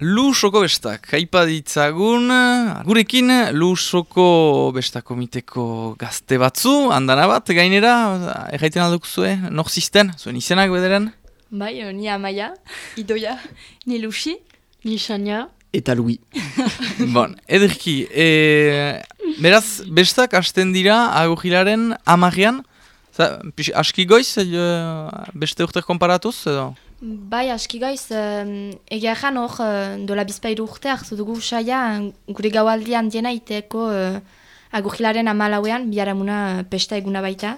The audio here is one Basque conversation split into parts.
Lusoko bestak, haipa ditzagun, gurekin Lusoko bestak komiteko gazte batzu, handana bat, gainera, erraiten alduk zue, nor zisten, zuen izenak bederen? Bai, eh, ni amaia, idoia, ni lusi, ni xania. Eta lui. bon, ederki, e, beraz, bestak hasten dira agujilaren amagian, aski goiz, e, beste urte konparatuz, edo? Bai, aski goiz, um, egia ezan hor, uh, dola bizpairu urte hartu dugu saia, gure gaualdian diena iteko uh, agujilaren amalauean, biharamuna pesta eguna baita.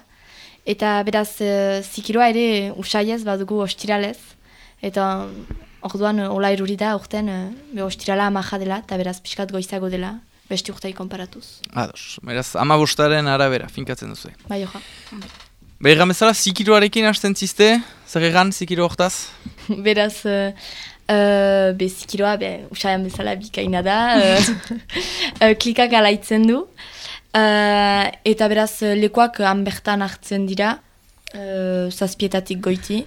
Eta beraz, uh, zikiroa ere usaiez badugu ostiralez. Eta orduan ola eruri da urten uh, be ostirala amaja dela, eta beraz pixkat goizago dela, beste urtai konparatuz. Ados, beraz, amabostaren arabera, finkatzen duzu. Bai, joa. Behegan bezala, zikiroarekin hasten zizte, zer egan zikiro hortaz? Beraz, uh, uh, be zikiroa, be, usaian bezala bikaina da, uh, uh, klikak alaitzen du, uh, eta beraz, lekuak hanbertan hartzen dira, uh, zazpietatik goiti,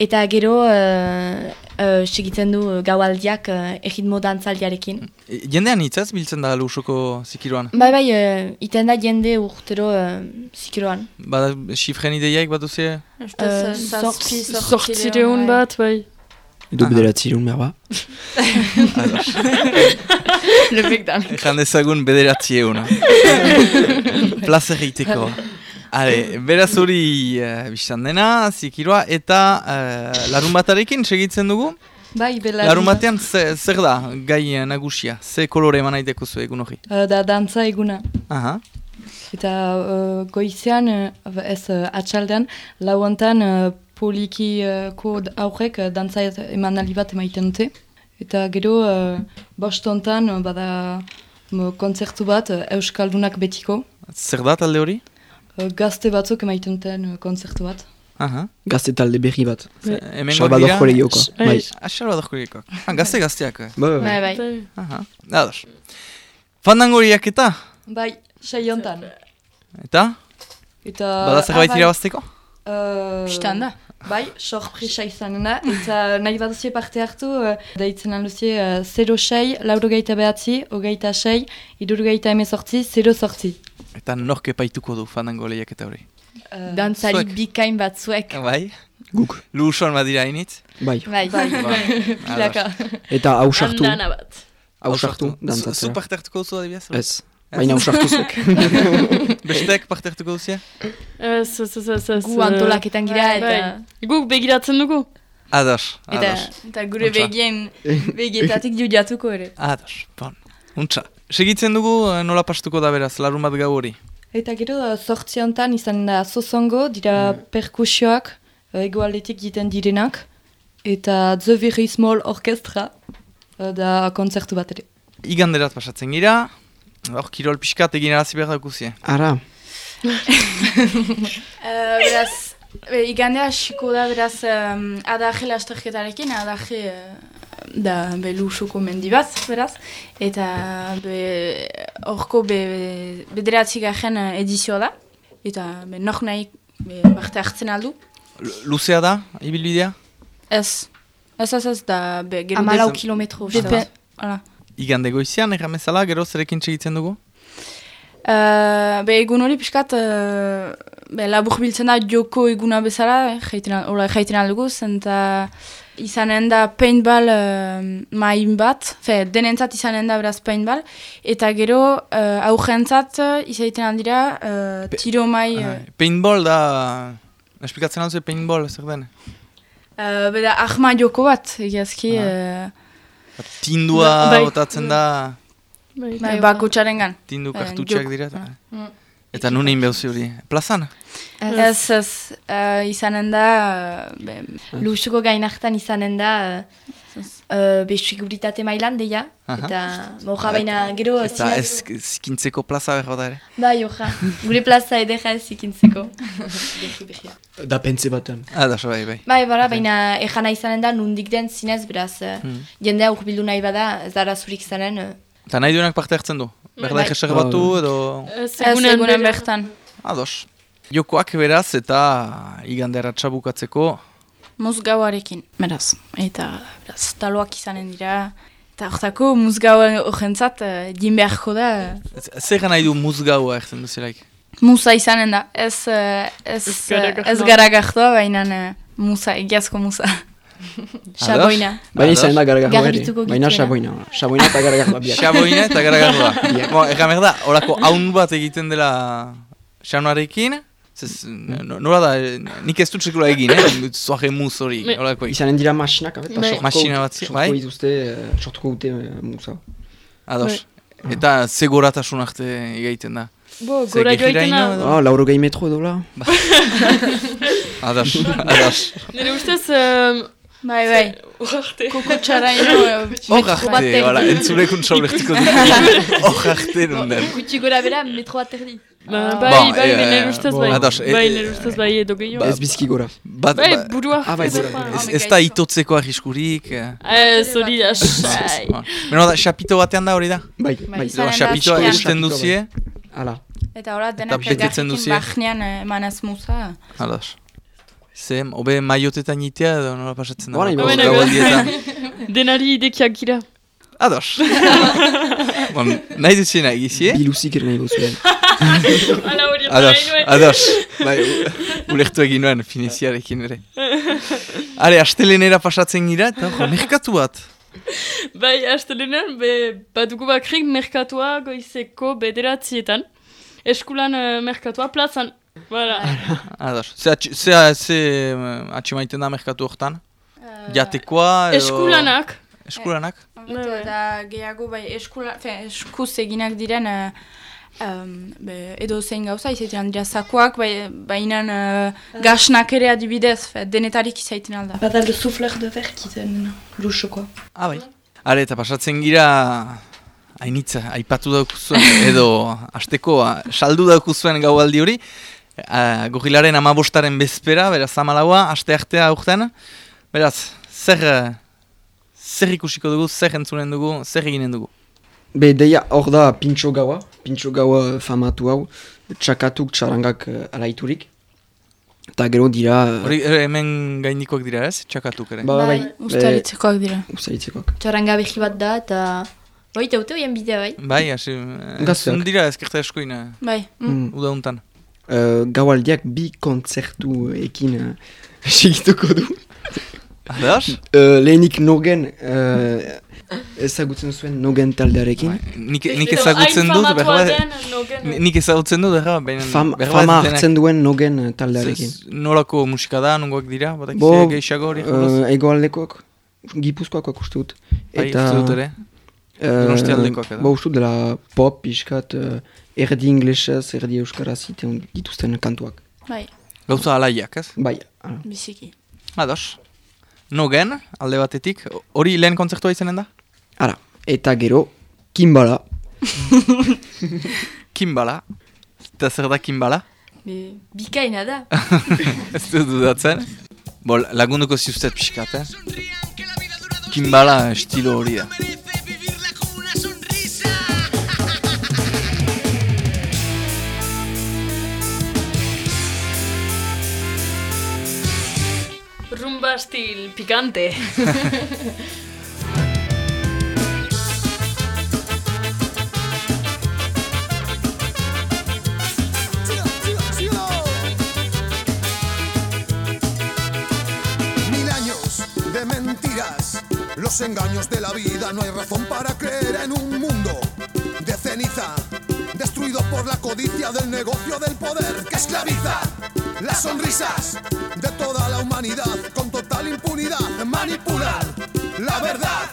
Eta gero, uh, uh, segitzen du gaualdiak uh, egitmo dantzaldiarekin. E, jendean hitzaz biltzen da lusoko zikiroan? Bai, bai, uh, iten da jende urtero uh, zikiroan. Bada, xifren ideiak bat duzia? Zortzireun bat, bai. Edo bederatzireun behar ba? Lepek dan. Ejan dezagun bederatzireun. Plazer egiteko. Ale, beraz hori uh, biztan dena, zikiroa, eta uh, larun batarekin segitzen dugu? Bai, belarun. Larun batean zer da gai nagusia? Ze kolore eman aiteko zu egun hori? Uh, da dantza eguna. Aha. Eta uh, goizean, uh, ez uh, atxaldean, lauantan uh, polikiko uh, aurrek uh, dantza eman bat emaiten dute. Eta gero, uh, bostontan, uh, bada kontzertu bat, uh, Euskaldunak betiko. Zer da talde hori? Gazte batzuk emaiten uh, konzertu bat. Aha. Gazte talde berri bat. Hemen Salvador Joreioko. Bai. Salvador Joreioko. Ah, gazte gazteak. Bai, bai. bai. bai. Aha. Ados. Fandangoriak eta? Bai, sei hontan. Eta? Eta... Bada zerbait irabazteko? Uh, Bistan da. Bai, sorpresa izanen da. Eta nahi bat duzie parte hartu, uh, daitzen alduzie uh, 0-6, lauro gaita behatzi, hogeita 6, iduru gaita emezortzi, 0-sortzi. Eta nork epaituko du fandango lehiak eta hori? Uh, Dantzari bikain bat zuek. Bai? Guk. Luson badira initz? Bai. Bai. bai. Pilaka. Eta hausartu. Andana bat. Hausartu, dantzatzea. Zu parte hartuko zu adibidez? Ez. Baina hausartu zuek. Bestek parte hartuko duzia? Ez, ez, ez, ez. Gu antolaketan gira eta... Guk begiratzen dugu. Ados, Eta, eta gure begien, begietatik judiatuko ere. Ados, bon. Untsa. Segitzen dugu nola pastuko da beraz, larun bat gau hori? Eta gero, sortzi honetan izan da zozongo, dira mm. perkusioak, egoaldetik egiten direnak, eta The Very Small Orchestra, da kontzertu bat ere. Iganderat pasatzen gira, hor kirol pixkat egin arazi behar dakuzie. Ara. uh, beraz, be, igandea hasiko da beraz um, adaje lasterketarekin, adaje uh, da be, lusuko mendi bat, beraz, eta horko be, be, bederatzi garen edizioa da, eta be, nok nahi be, parte hartzen aldu. Luzea da, ibilbidea? Ez, ez ez ez da, be, gero... Amalau kilometro. Depen, Igande goizian, erramezala, gero zerekin segitzen dugu? Uh, be egun hori pixkat, uh, be labur biltzen da joko eguna bezala, jaiten aldugu, zenta izanen da paintball uh, main bat, fe, denentzat izanen da beraz paintball, eta gero uh, aurrentzat izaiten aldira uh, tiro mai... Uh, paintball da, esplikatzen alduzu paintball, zer den? Uh, beda ahma joko bat, egiazki... Uh, Tindua bai. otatzen da... Bai, bai, bako txaren gan. Tindu kartutxak dira. Mm. Eta nun egin behuz hori? Plazan? Ez, ez, uh, izanen da, uh, be, lusuko gainartan izanen da, uh, uh, be siguritate mailan deia, eta moja baina gero... Eta ez zikintzeko plaza behar da ere? Bai, oja, gure plaza edera ez zikintzeko. da pentsi baten. Ah, da, bai, bai. Bai, bara, baina ejana izanen da, nundik den zinez, beraz, uh, hmm. jendea urbildu nahi bada, ez da zurik izanen, uh, Eta nahi duenak parte hartzen du? Berda egeser batu edo... Ez egunen bertan. Ados. Jokoak beraz eta igande bukatzeko. Moz gauarekin, beraz. Eta beraz, taloak izanen dira. Eta hortako muzgau horrentzat din beharko da. Zer nahi du muzgaua erten duzelaik? Musa izanen da. Ez, uh, ez, Ez ez garagardoa, baina musa, egiazko musa. Xaboina. Baina izan da garagardoa ere. Garbituko Baina xaboina. Xaboina eta garagardoa biak. Xaboina eta garagardoa. Bo, Ega merda, horako haun bat egiten dela no- nola da, eh, nik ez dut sekula egin, eh? Zoaje muz hori, Izanen dira masinak, eta Bai. sortuko- bat zi- bai? sortuko dituzte, eh, sortuko dute eh, musa. Ados. Eta ze goratasun arte egiten da. Bo, gora edo? Ah, lauro gehi metro edo la. Ados, ados. Nire ustez... Bai, bai. Ugarte. Koko txaraino. Hor arte, wala, entzulekun saulektuko dut. Hor arte nunden. Gutxi gora bera, metro bat erdi. Ba, Ah. bai, Bon, bai, eh, nire ustez bai. eh, Bai, nire ustez bai edo gehiago. Ez bizki gora. Bai, ba- burua. Ah, bai, ez burua. da- ez, ez da itotzeko arriskurik. eh. Ez, hori da. Bai. Ba. Beno da, xapito batean da hori da? Bai, Bai, bai. Xapitoa esten duzie, Hala. Eta hola, denak elgarrekin bahnean eh, emanaz musa. ados. Ze, obe maiotetan itea edo nola pasatzen da? Gaualdietan? Denari idekiak gira. Ados. bon, nahi duziena egizie? Biluzik ere nahi duzu. Hala hori Ados, ados. Bai, u- ulertu egin nuen finiziarekin ere. Are, astelenera pasatzen gira, eta jo, merkatu bat. Bai, astelenean, be, badugu bakrik merkatua goizeko bederatzietan. Eskulan uh, merkatua plazan. Voilà. Ados. Ze, atx- ze, ze uh, atximaiten da merkatu hortan? Jatekoa edo... Eskulanak. Eskulanak? Bai, eta gehiago bai eskula, fe, eskuz eginak diren uh, um, be, edo zein gauza izaiten dira zakuak, bai, baina uh, gasnak ere adibidez, fe, denetarik izaiten alda. Bada le souffleur de verre kiten luxoko. Ah, bai. Are, eta pasatzen gira... Hainitza, aipatu daukuzuen, edo asteko saldu daukuzuen gaualdi hori. Uh, Gorilaren amabostaren bezpera, beraz amalaua, aste artea aurten. Beraz, zer, eh, zer ikusiko dugu, zer entzunen dugu, zer eginen dugu. Be, deia hor da pintxo gaua, pintxo gaua famatu hau, txakatuk txarangak uh, alaiturik. Eta gero dira... eh, Hori eh, hemen gaindikoak dira ez, txakatuk ere. Ba, bai, Bai. Ustaritzekoak dira. Usaitzekoak. Txaranga behi bat da, eta... Oite, haute hoien bidea bai. Bai, hasi, Gazteak. entzun dira ezkerta eskoina, Bai. Mm. udauntan. Uh, gaualdiak bi kontzertu ekin uh, segituko du. Adas? Uh, lehenik nogen uh, ezagutzen zuen nogen taldearekin. Bai, Nik, nik ezagutzen dut, berba, Ni- nik ezagutzen dut, berba, baina... Fam, fama hartzen duen nogen uh, taldearekin. Nolako musika da, nongoak dira, batak Bo, gehiago hori Uh, jolaz? egoaldekoak, gipuzkoakoak uste dut. Bai, uste dut ere. Donostialdekoak edo. Ba, uste dut dela pop, piskat, uh, erdi inglesez, erdi euskaraz iten dituzten kantuak. Bai, Gauza alaiak, ez? Bai, hala. biziki. Ados. Nogen, alde batetik, hori lehen kontzertua izanen da? Ara, eta gero, kimbala, Kimbala. Eta zer da Kimbala? Be, bikaina da. ez dut dudatzen. Bo, lagunduko ziustet pixkat, eh? Kimbala estilo hori da. Rumba stil picante. Mil años de mentiras, los engaños de la vida. No hay razón para creer en un mundo de ceniza, destruido por la codicia del negocio del poder que esclaviza las sonrisas de toda la humanidad con total impunidad. Manipular la verdad,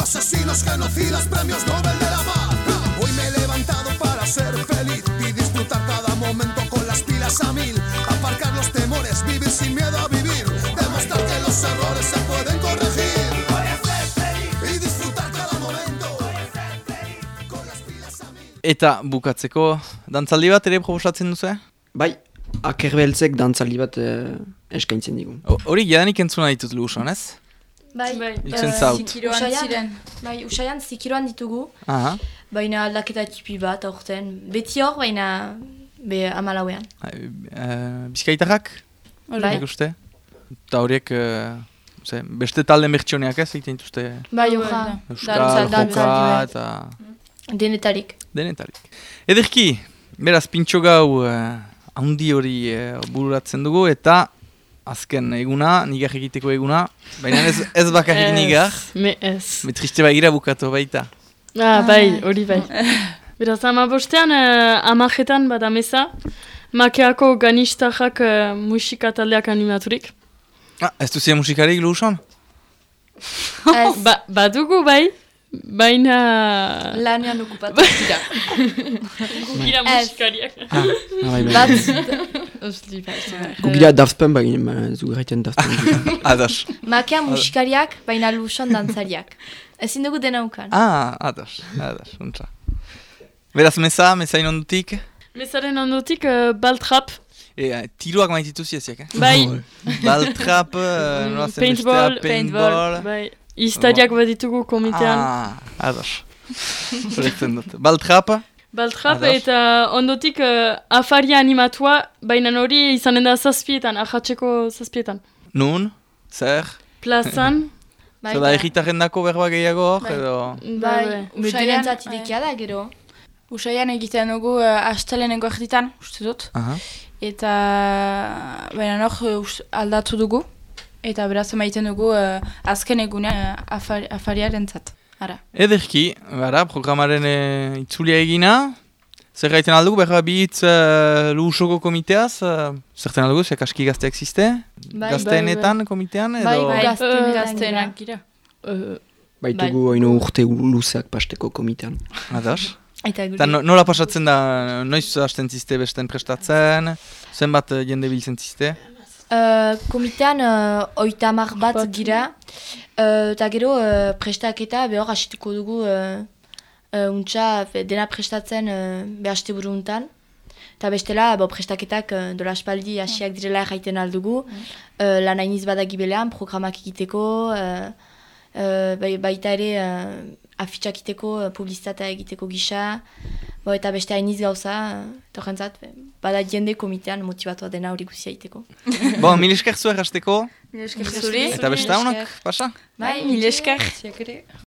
asesinos, genocidas, premios Nobel de la paz. Hoy me he levantado para ser feliz y disfrutar cada momento con las pilas a mil. Aparcar los temores, vivir sin miedo a vivir. Demostrar que los errores se pueden corregir. Y disfrutar cada momento. Con las pilas a mil. Eta bukatzeko, dantzaldi bat ere proposatzen duzu, eh? bai, akerbeltzek dantzaldi bat uh, eskaintzen digun. Ho- Hori jadanik entzuna ditut lugusan, ez? Bai, Bai. Eh. Zikiroan Usaian- ziren. Bai, usaian zikiroan ditugu, Aha. baina aldaketa tipi bat aurten. Beti hor, baina be amalauean. Uh, bizkaitarrak, Bai. Eta horiek uh, ze, beste talde mertxoneak ez, egiten dituzte Bai, Bai, oja. da. euskal, joka eta Denetarik. denetarik. Ederki, beraz, pintxo gau uh, handi hori uh, bururatzen dugu eta azken eguna, nigar egiteko eguna, baina ez, ez bakarrik nigar, Me ez. me triste bagira bukatu baita. Ah, bai, hori bai. Beraz, ama bostean, uh, amajetan bada meza, makeako ganistajak uh, musika taldeak animaturik. Ah, ez duzia musikarik luson? Ez, Ba, badugu bai, baina... Lanean okupatu dira. Gira Ez. musikariak. Ah, bai, bai. bat, Osli, bai. Gugira Daft Punk bagin, ba, zu gaiten Daft Punk. Ados. makea musikariak, baina luson dantzariak. Ezin dugu dena ukan. Ah, ados, ados, untza. Beraz, meza, meza inondutik, Mezaren ondotik, uh, baltrap, e, eh, tiroak maititu ziaziak, eh? bai, Baltrap, uh, nola zen paintball, bestea, paintball. bai, iztariak baditugu komitean. Ah, ados. Horretzen dut. Baltrap, Baltrap Ados. eta ondotik uh, afaria animatua, baina hori izanen da zazpietan, ahatzeko zazpietan. nun, zer, Plazan, zer da egitaren dako berba gehiago hor, Bai. edo... bai, Bai, Usaian, usarentzat bai. da gero. Usaian egiten dugu uh, asteleneko erditan, uste dut. Aha. Eta baina nog uh, aldatu dugu. Eta beraz emaiten dugu uh, azken egune uh, afari, afariaren zat. Ara. Ederki, bara, programaren e, itzulia egina, zer gaiten aldugu, berra bi hitz uh, luhusoko komiteaz, uh, zerten aldugu, zer aski gazteak ziste? Bai, Gazteenetan komitean, edo... Bai, Bai, gazteenetan gazteenak gira. uh, Baitugu oino urte luzeak pasteko komitean. Ados. Eta no, nola pasatzen da, noiz hasten ziste besten prestatzen, zenbat eh, jende biltzen ziste? Uh, komitean uh, oita mar bat gira, uh, eta gero uh, prestaketa behor hasituko dugu uh, uh, untxa fe, dena prestatzen uh, behaste buru untan. Eta bestela, bo, prestaketak uh, dola aspaldi hasiak direla erraiten aldugu, uh, lan hainiz badagibelean, programak egiteko, uh, uh, bai- baita ere uh, afitxak egiteko, uh, publizitatea egiteko gisa, bo, eta beste hainiz gauza, torrentzat, bada jende komitean motibatua dena hori guzia egiteko. Bon, mil esker zuer hasteko, Mil esker zuri. eta beste haunak, pasa? Bai, mil esker.